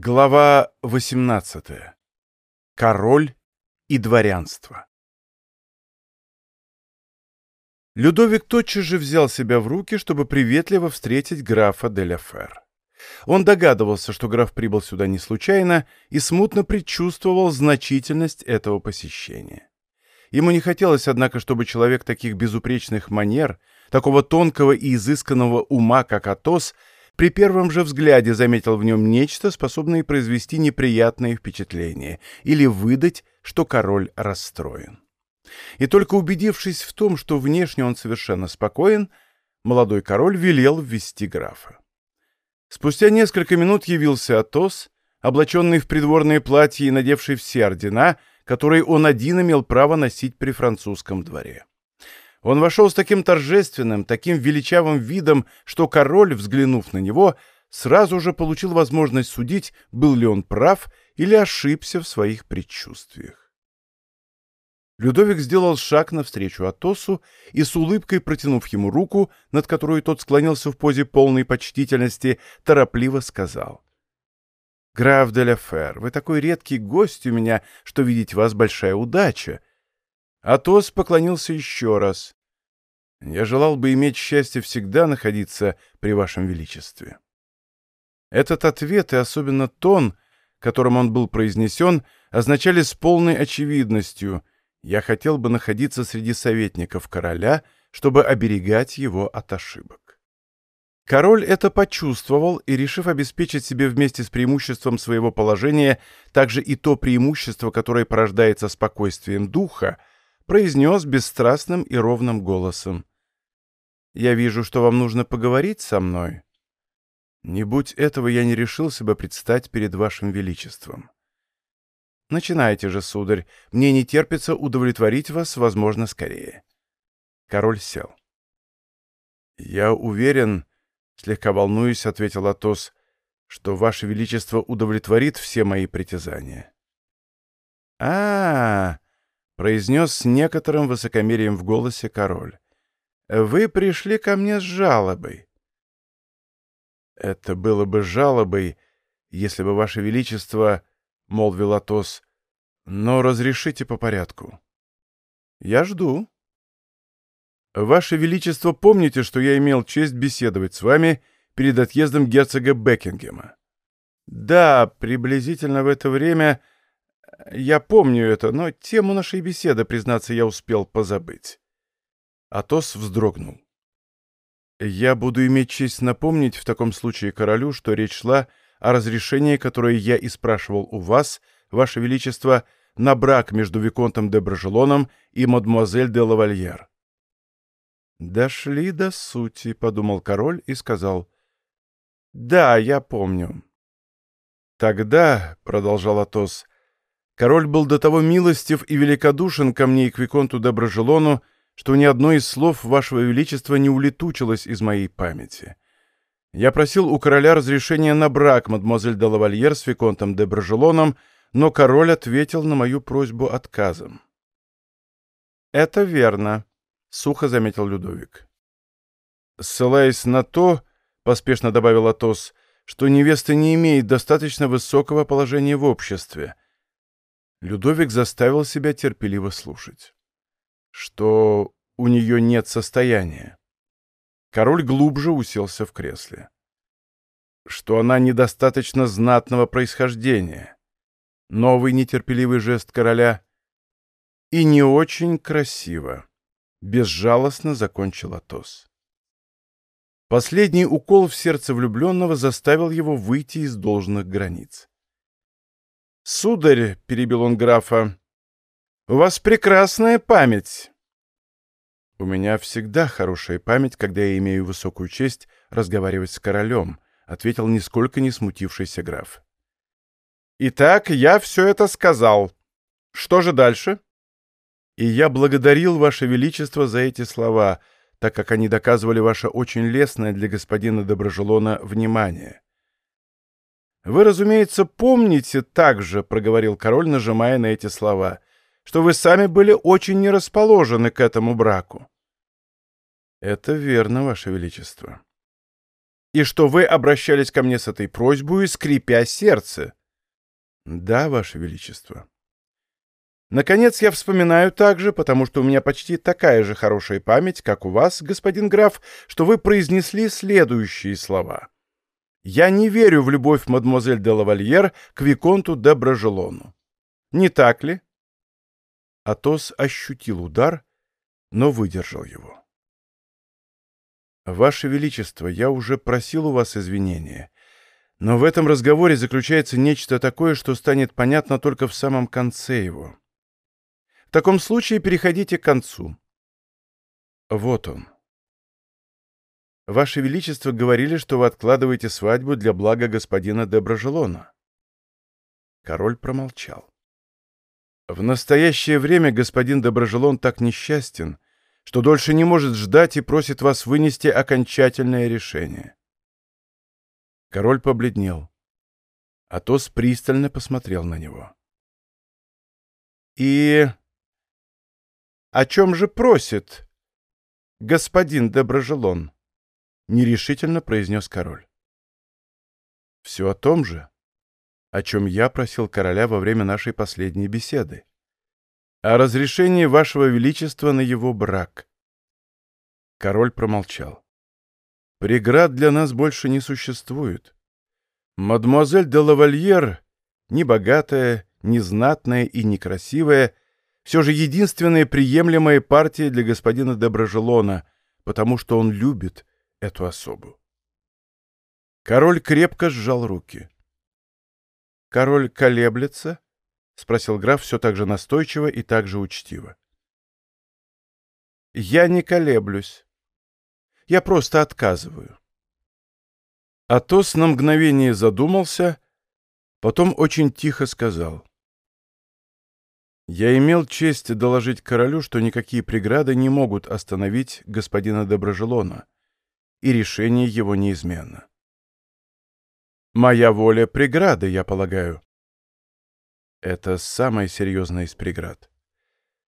Глава 18. Король и дворянство. Людовик тотчас же взял себя в руки, чтобы приветливо встретить графа де Фер. Он догадывался, что граф прибыл сюда не случайно и смутно предчувствовал значительность этого посещения. Ему не хотелось, однако, чтобы человек таких безупречных манер, такого тонкого и изысканного ума, как Атос, при первом же взгляде заметил в нем нечто, способное произвести неприятное впечатление или выдать, что король расстроен. И только убедившись в том, что внешне он совершенно спокоен, молодой король велел ввести графа. Спустя несколько минут явился Атос, облаченный в придворное платье и надевший все ордена, которые он один имел право носить при французском дворе. Он вошел с таким торжественным, таким величавым видом, что король, взглянув на него, сразу же получил возможность судить, был ли он прав или ошибся в своих предчувствиях. Людовик сделал шаг навстречу Атосу и с улыбкой, протянув ему руку, над которой тот склонился в позе полной почтительности, торопливо сказал. «Граф де ля Фер, вы такой редкий гость у меня, что видеть вас большая удача. Атос поклонился еще раз. «Я желал бы иметь счастье всегда находиться при вашем величестве». Этот ответ и особенно тон, которым он был произнесен, означали с полной очевидностью «я хотел бы находиться среди советников короля, чтобы оберегать его от ошибок». Король это почувствовал и, решив обеспечить себе вместе с преимуществом своего положения также и то преимущество, которое порождается спокойствием духа, произнес бесстрастным и ровным голосом. «Я вижу, что вам нужно поговорить со мной. Не будь этого, я не решился бы предстать перед вашим величеством. Начинайте же, сударь, мне не терпится удовлетворить вас, возможно, скорее». Король сел. «Я уверен, — слегка волнуюсь, — ответил Атос, — что ваше величество удовлетворит все мои притязания». «А-а-а!» Произнес с некоторым высокомерием в голосе король. «Вы пришли ко мне с жалобой». «Это было бы жалобой, если бы, Ваше Величество, — молвил Атос, — но разрешите по порядку». «Я жду». «Ваше Величество, помните, что я имел честь беседовать с вами перед отъездом герцога Бекингема?» «Да, приблизительно в это время я помню это, но тему нашей беседы, признаться, я успел позабыть. Атос вздрогнул. Я буду иметь честь напомнить в таком случае королю, что речь шла о разрешении, которое я и спрашивал у вас, ваше величество, на брак между Виконтом де Брожелоном и мадемуазель де Лавальер. «Дошли до сути», — подумал король и сказал. «Да, я помню». «Тогда», — продолжал Атос, Король был до того милостив и великодушен ко мне и к Виконту Доброжелону, что ни одно из слов Вашего Величества не улетучилось из моей памяти. Я просил у короля разрешения на брак мадемуазель де лавальер с Виконтом де Брожелоном, но король ответил на мою просьбу отказом. «Это верно», — сухо заметил Людовик. «Ссылаясь на то, — поспешно добавил Атос, — что невеста не имеет достаточно высокого положения в обществе, — Людовик заставил себя терпеливо слушать. Что у нее нет состояния. Король глубже уселся в кресле. Что она недостаточно знатного происхождения. Новый нетерпеливый жест короля. И не очень красиво. Безжалостно закончил Атос. Последний укол в сердце влюбленного заставил его выйти из должных границ. «Сударь», — перебил он графа, — «у вас прекрасная память». «У меня всегда хорошая память, когда я имею высокую честь разговаривать с королем», — ответил нисколько не смутившийся граф. «Итак, я все это сказал. Что же дальше?» «И я благодарил Ваше Величество за эти слова, так как они доказывали ваше очень лестное для господина Доброжелона внимание. «Вы, разумеется, помните также, — проговорил король, нажимая на эти слова, — что вы сами были очень не расположены к этому браку». «Это верно, Ваше Величество». и что вы обращались ко мне с этой просьбой, скрипя сердце. Да, Ваше Величество. Наконец, я вспоминаю также, потому что у меня почти такая же хорошая память, как у вас, господин граф, что вы произнесли следующие слова. «Я не верю в любовь мадемуазель де лавальер к Виконту де Брожелону». Не так ли? Атос ощутил удар, но выдержал его. «Ваше Величество, я уже просил у вас извинения, но в этом разговоре заключается нечто такое, что станет понятно только в самом конце его». В таком случае переходите к концу. Вот он. Ваше Величество говорили, что вы откладываете свадьбу для блага господина де Брожелона. Король промолчал. В настоящее время господин Доброжелон так несчастен, что дольше не может ждать и просит вас вынести окончательное решение. Король побледнел. Атос пристально посмотрел на него. «И «О чем же просит господин Доброжелон?» — нерешительно произнес король. «Все о том же, о чем я просил короля во время нашей последней беседы. О разрешении вашего величества на его брак». Король промолчал. «Преград для нас больше не существует. Мадемуазель де лавальер, ни богатая, ни знатная и некрасивая, все же единственная приемлемая партия для господина Доброжелона, потому что он любит эту особу. Король крепко сжал руки. «Король колеблется?» — спросил граф все так же настойчиво и так же учтиво. «Я не колеблюсь. Я просто отказываю». Атос на мгновение задумался, потом очень тихо сказал. Я имел честь доложить королю, что никакие преграды не могут остановить господина Доброжелона, и решение его неизменно. Моя воля — преграды, я полагаю. Это самая серьезная из преград.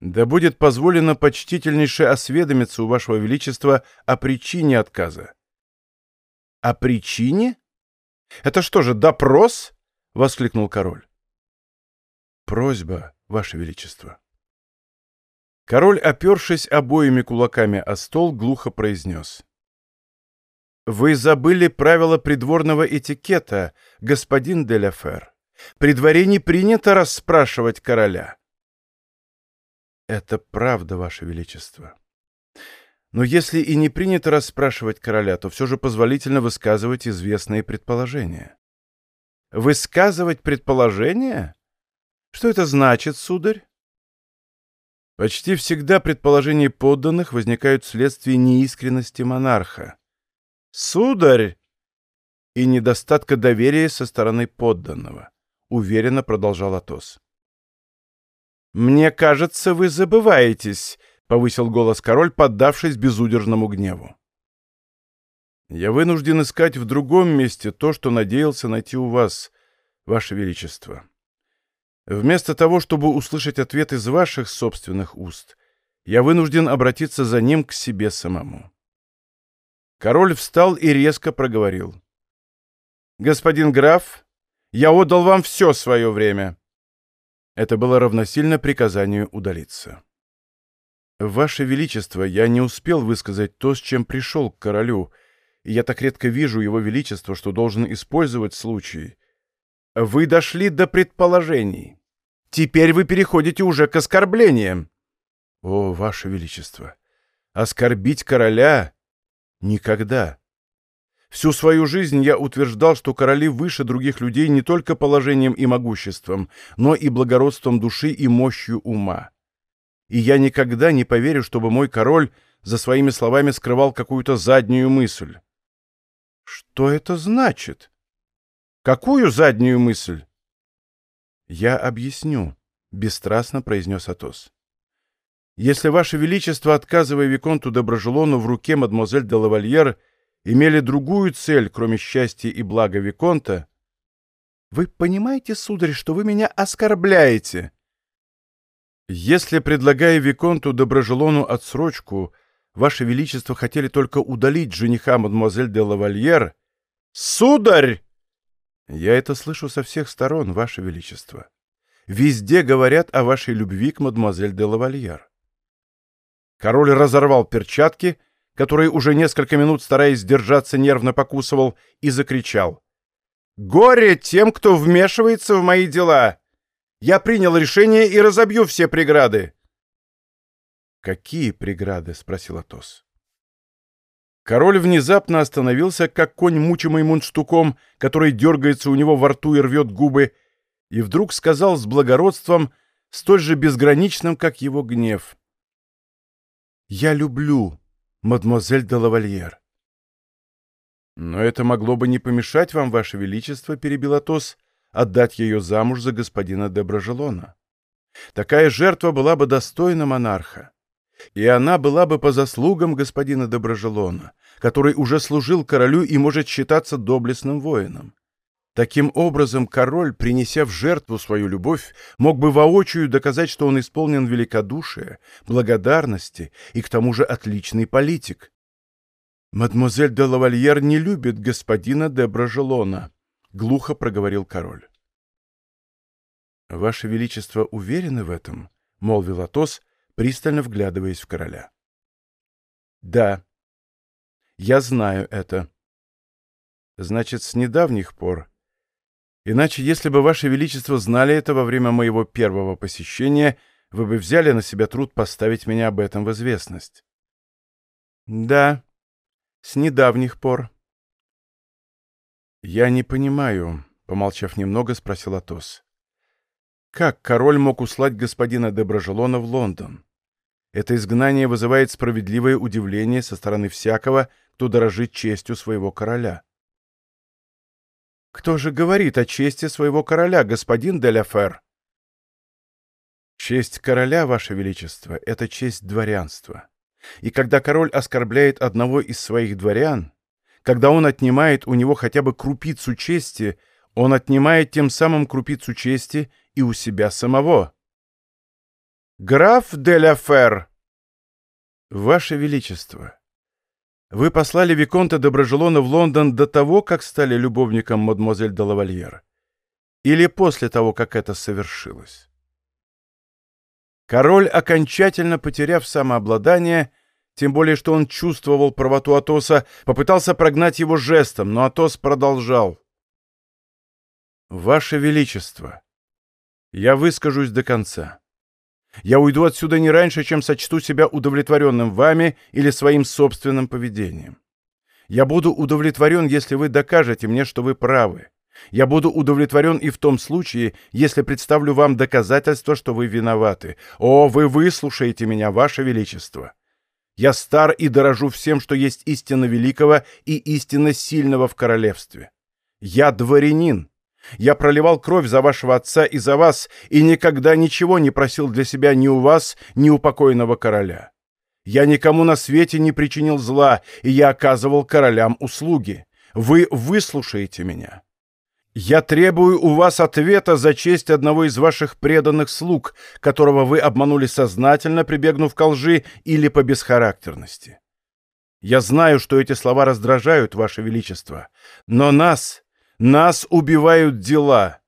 Да будет позволено почтительнейше осведомиться у вашего величества о причине отказа. О причине? Это что же, допрос? — воскликнул король. Просьба, Ваше Величество. Король, опершись обоими кулаками о стол, глухо произнес. «Вы забыли правила придворного этикета, господин Деляфер. При дворе не принято расспрашивать короля». «Это правда, Ваше Величество. Но если и не принято расспрашивать короля, то все же позволительно высказывать известные предположения». «Высказывать предположения?» Что это значит, сударь? Почти всегда предположения подданных возникают вследствие неискренности монарха. Сударь! И недостатка доверия со стороны подданного, уверенно продолжал Атос. «Мне кажется, вы забываетесь», — повысил голос король, поддавшись безудержному гневу. «Я вынужден искать в другом месте то, что надеялся найти у вас, ваше величество. Вместо того, чтобы услышать ответ из ваших собственных уст, я вынужден обратиться за ним к себе самому. Король встал и резко проговорил. «Господин граф, я отдал вам все свое время». Это было равносильно приказанию удалиться. «Ваше Величество, я не успел высказать то, с чем пришел к королю, и я так редко вижу его Величество, что должен использовать случай. Вы дошли до предположений. Теперь вы переходите уже к оскорблениям. О, Ваше Величество! Оскорбить короля? Никогда. Всю свою жизнь я утверждал, что короли выше других людей не только положением и могуществом, но и благородством души и мощью ума. И я никогда не поверю, чтобы мой король за своими словами скрывал какую-то заднюю мысль. Что это значит? Какую заднюю мысль? Я объясню, бесстрастно произнес Атос. Если Ваше Величество, отказывая Виконту Доброжелону в руке мадемуазель де лавальер, имели другую цель, кроме счастья и блага Виконта, вы понимаете, сударь, что вы меня оскорбляете? Если, предлагая Виконту Доброжелону отсрочку, Ваше Величество хотели только удалить жениха мадемуазель де лавальер. Сударь! Я это слышу со всех сторон, Ваше Величество. Везде говорят о вашей любви к мадемуазель де лавальер. Король разорвал перчатки, которые уже несколько минут, стараясь сдержаться, нервно покусывал, и закричал. «Горе тем, кто вмешивается в мои дела! Я принял решение и разобью все преграды!» «Какие преграды?» — спросил Атос. Король внезапно остановился, как конь, мучимый мундштуком, который дергается у него во рту и рвет губы, и вдруг сказал с благородством, столь же безграничным, как его гнев. «Я люблю мадемуазель де лавальер». «Но это могло бы не помешать вам, ваше величество», — перебил Атос, — «отдать ее замуж за господина де Брожелона. Такая жертва была бы достойна монарха, и она была бы по заслугам господина де Брожелона, который уже служил королю и может считаться доблестным воином. Таким образом, король, принеся в жертву свою любовь, мог бы воочию доказать, что он исполнен великодушия, благодарности и к тому же отличный политик. «Мадемуазель де лавальер не любит господина де Брожелона», — глухо проговорил король. «Ваше Величество уверены в этом?» — молвил Атос, пристально вглядываясь в короля. «Да, я знаю это. Значит, с недавних пор Иначе, если бы Ваше Величество знали это во время моего первого посещения, вы бы взяли на себя труд поставить меня об этом в известность. Да, с недавних пор. Я не понимаю, помолчав немного, спросил Атос. Как король мог услать господина Доброжелона в Лондон? Это изгнание вызывает справедливое удивление со стороны всякого, кто дорожит честью своего короля. Кто же говорит о чести своего короля, господин де Деляфер? Честь короля, ваше величество, — это честь дворянства. И когда король оскорбляет одного из своих дворян, когда он отнимает у него хотя бы крупицу чести, он отнимает тем самым крупицу чести и у себя самого. «Граф де ла Фер!» «Ваше Величество, вы послали Виконта Доброжелона в Лондон до того, как стали любовником мадемуазель де лавальер? Или после того, как это совершилось? Король, окончательно потеряв самообладание, тем более что он чувствовал правоту Атоса, попытался прогнать его жестом, но Атос продолжал. «Ваше Величество, я выскажусь до конца. Я уйду отсюда не раньше, чем сочту себя удовлетворенным вами или своим собственным поведением. Я буду удовлетворен, если вы докажете мне, что вы правы. Я буду удовлетворен и в том случае, если представлю вам доказательства, что вы виноваты. О, вы выслушаете меня, ваше величество. Я стар и дорожу всем, что есть истинно великого и истинно сильного в королевстве. Я дворянин. Я проливал кровь за вашего отца и за вас, и никогда ничего не просил для себя ни у вас, ни у покойного короля. Я никому на свете не причинил зла, и я оказывал королям услуги. Вы выслушаете меня. Я требую у вас ответа за честь одного из ваших преданных слуг, которого вы обманули сознательно, прибегнув к лжи или по бесхарактерности. Я знаю, что эти слова раздражают, Ваше Величество, но нас, нас убивают дела.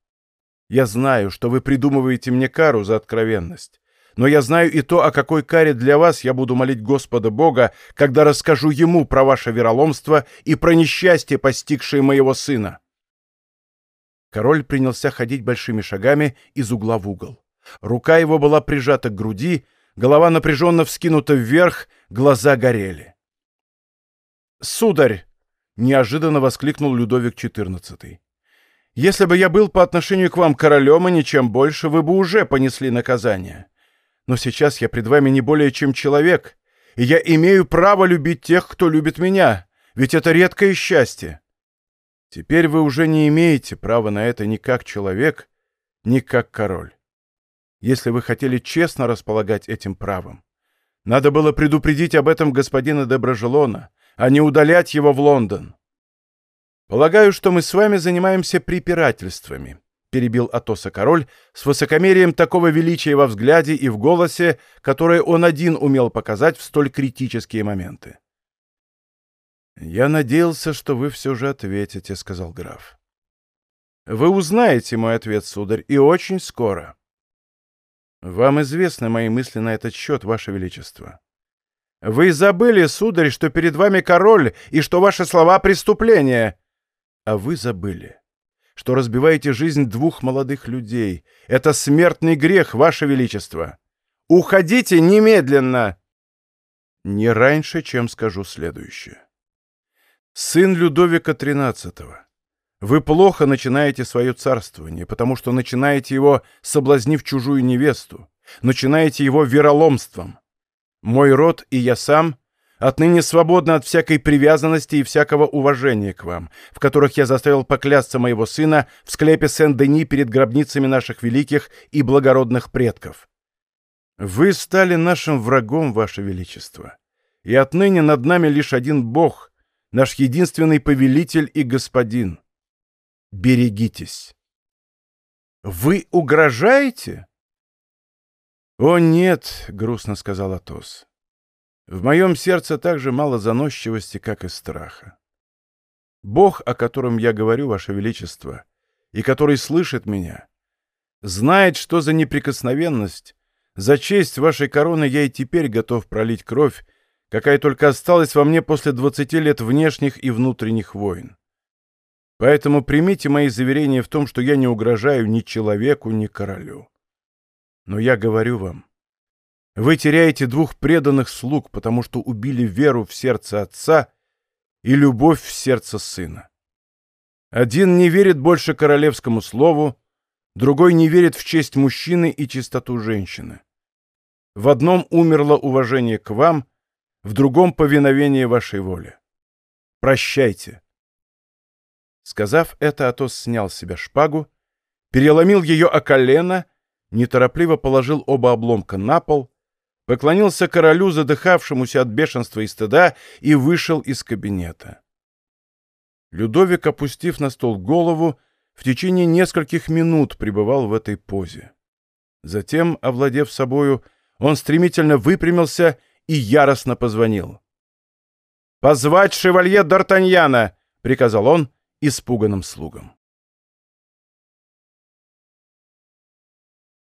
Я знаю, что вы придумываете мне кару за откровенность. Но я знаю и то, о какой каре для вас я буду молить Господа Бога, когда расскажу Ему про ваше вероломство и про несчастье, постигшее моего сына». Король принялся ходить большими шагами из угла в угол. Рука его была прижата к груди, голова напряженно вскинута вверх, глаза горели. «Сударь!» Неожиданно воскликнул Людовик XIV. «Если бы я был по отношению к вам королем и ничем больше, вы бы уже понесли наказание. Но сейчас я пред вами не более чем человек, и я имею право любить тех, кто любит меня, ведь это редкое счастье. Теперь вы уже не имеете права на это ни как человек, ни как король. Если вы хотели честно располагать этим правом, надо было предупредить об этом господина Доброжелона, а не удалять его в Лондон. Полагаю, что мы с вами занимаемся препирательствами, — перебил Атоса король, с высокомерием такого величия во взгляде и в голосе, которое он один умел показать в столь критические моменты. «Я надеялся, что вы все же ответите», — сказал граф. «Вы узнаете мой ответ, сударь, и очень скоро. Вам известны мои мысли на этот счет, ваше величество. Вы забыли, сударь, что перед вами король и что ваши слова — преступление. А вы забыли, что разбиваете жизнь двух молодых людей. Это смертный грех, ваше величество. Уходите немедленно!» Не раньше, чем скажу следующее сын Людовика XIII. Вы плохо начинаете свое царствование, потому что начинаете его, соблазнив чужую невесту, начинаете его вероломством. Мой род и я сам отныне свободны от всякой привязанности и всякого уважения к вам, в которых я заставил поклясться моего сына в склепе Сен-Дени перед гробницами наших великих и благородных предков. Вы стали нашим врагом, ваше величество, и отныне над нами лишь один Бог, наш единственный повелитель и господин. Берегитесь. Вы угрожаете? О, нет, грустно сказал Атос. В моем сердце так же мало заносчивости, как и страха. Бог, о котором я говорю, Ваше Величество, и который слышит меня, знает, что за неприкосновенность, за честь вашей короны я и теперь готов пролить кровь, какая только осталась во мне после 20 лет внешних и внутренних войн. Поэтому примите мои заверения в том, что я не угрожаю ни человеку, ни королю. Но я говорю вам, вы теряете двух преданных слуг, потому что убили веру в сердце отца и любовь в сердце сына. Один не верит больше королевскому слову, другой не верит в честь мужчины и чистоту женщины. В одном умерло уважение к вам — в другом повиновение вашей воле. Прощайте. Сказав это, Атос снял с себя шпагу, переломил ее о колено, неторопливо положил оба обломка на пол, поклонился королю, задыхавшемуся от бешенства и стыда, и вышел из кабинета. Людовик, опустив на стол голову, в течение нескольких минут пребывал в этой позе. Затем, овладев собою, он стремительно выпрямился и яростно позвонил. «Позвать шевалье Д'Артаньяна!» — приказал он испуганным слугам.